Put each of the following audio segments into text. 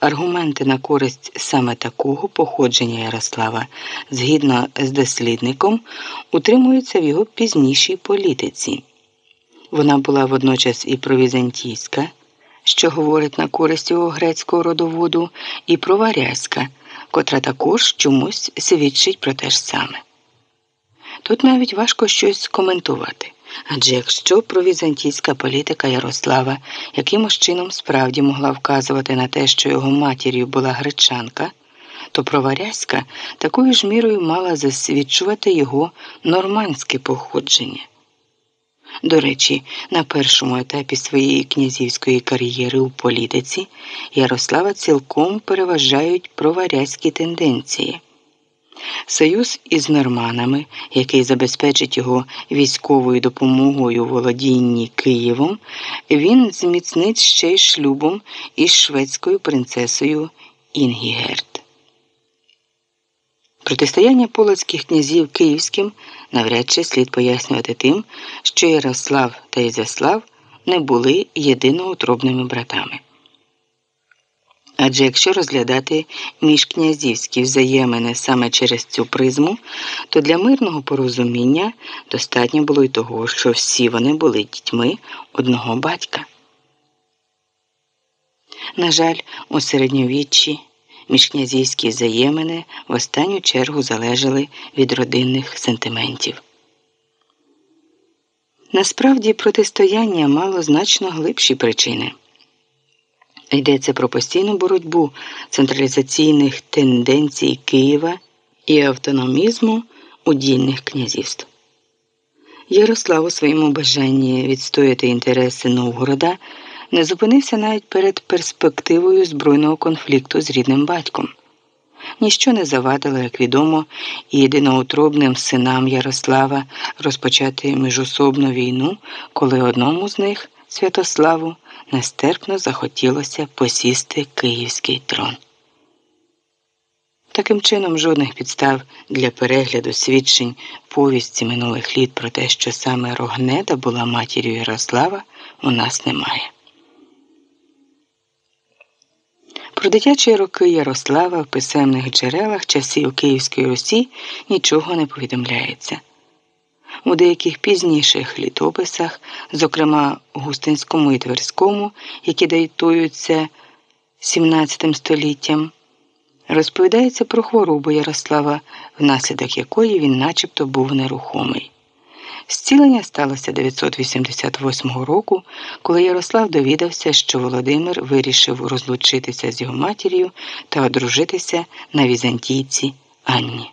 аргументи на користь саме такого походження Ярослава, згідно з дослідником, утримуються в його пізнішій політиці. Вона була водночас і провізантійська, що говорить на користь його грецького родоводу, і проварязька, котра також чомусь свідчить про те ж саме. Тут навіть важко щось коментувати. Адже якщо провізантійська політика Ярослава якимось чином справді могла вказувати на те, що його матір'ю була гречанка, то проварязька такою ж мірою мала засвідчувати його нормандське походження. До речі, на першому етапі своєї князівської кар'єри у політиці Ярослава цілком переважають проварязькі тенденції. Союз із норманами, який забезпечить його військовою допомогою у володінні Києвом, він зміцнить ще й шлюбом із шведською принцесою Інгігерт. Протистояння полоцьких князів київським навряд чи слід пояснювати тим, що Ярослав та Ізяслав не були єдиноутробними братами. Адже якщо розглядати міжкнязівські взаємини саме через цю призму, то для мирного порозуміння достатньо було й того, що всі вони були дітьми одного батька. На жаль, у середньовіччі міжкнязівські взаємини в останню чергу залежали від родинних сентиментів. Насправді протистояння мало значно глибші причини. Йдеться про постійну боротьбу централізаційних тенденцій Києва і автономізму удільних князівств. Ярослав у своєму бажанні відстояти інтереси Новгорода не зупинився навіть перед перспективою збройного конфлікту з рідним батьком. Ніщо не завадило, як відомо, єдиноутробним синам Ярослава розпочати міжособну війну, коли одному з них, Святославу, нестерпно захотілося посісти київський трон. Таким чином, жодних підстав для перегляду свідчень повісті минулих літ про те, що саме Рогнеда була матір'ю Ярослава, у нас немає. Про дитячі роки Ярослава в писемних джерелах часів Київської Русі нічого не повідомляється. У деяких пізніших літописах, зокрема Густинському і Тверському, які датуються 17 століттям, розповідається про хворобу Ярослава, внаслідок якої він начебто був нерухомий. Зцілення сталося 988 року, коли Ярослав довідався, що Володимир вирішив розлучитися з його матір'ю та одружитися на візантійці Анні.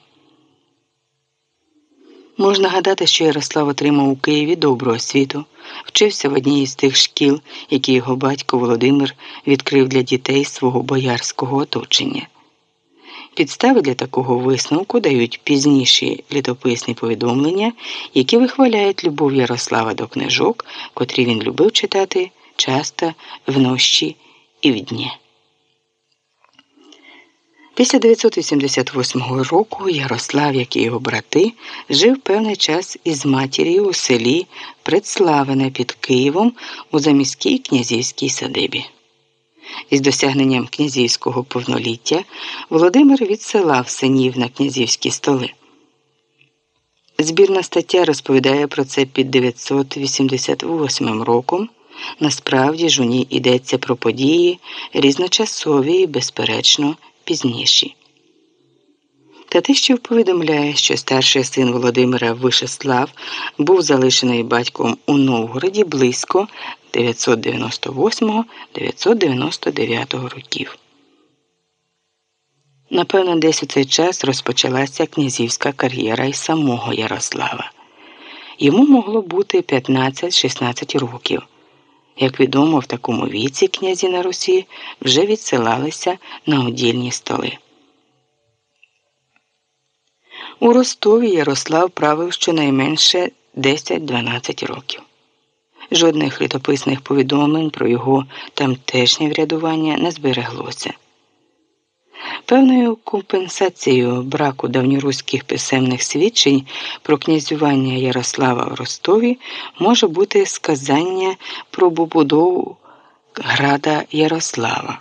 Можна гадати, що Ярослав отримав у Києві добру освіту, вчився в одній із тих шкіл, які його батько Володимир відкрив для дітей свого боярського оточення. Підстави для такого висновку дають пізніші літописні повідомлення, які вихваляють любов Ярослава до книжок, котрі він любив читати часто вночі і в дні. Після 988 року Ярослав, як і його брати, жив певний час із матір'ю у селі Предславене під Києвом у заміській князівській садибі. Із досягненням князівського повноліття Володимир відсилав синів на князівські столи. Збірна стаття розповідає про це під 988 роком. Насправді ж у ній йдеться про події різночасові і, безперечно, пізніші. Татищев повідомляє, що старший син Володимира Вишеслав був залишений батьком у Новгороді близько 998-999 років. Напевно, десь у цей час розпочалася князівська кар'єра й самого Ярослава. Йому могло бути 15-16 років. Як відомо, в такому віці князі на Русі вже відсилалися на одільні столи. У Ростові Ярослав правив щонайменше 10-12 років. Жодних літописних повідомлень про його тамтешнє врядування не збереглося. Певною компенсацією браку давньоруських писемних свідчень про князювання Ярослава в Ростові може бути сказання про побудову града Ярослава.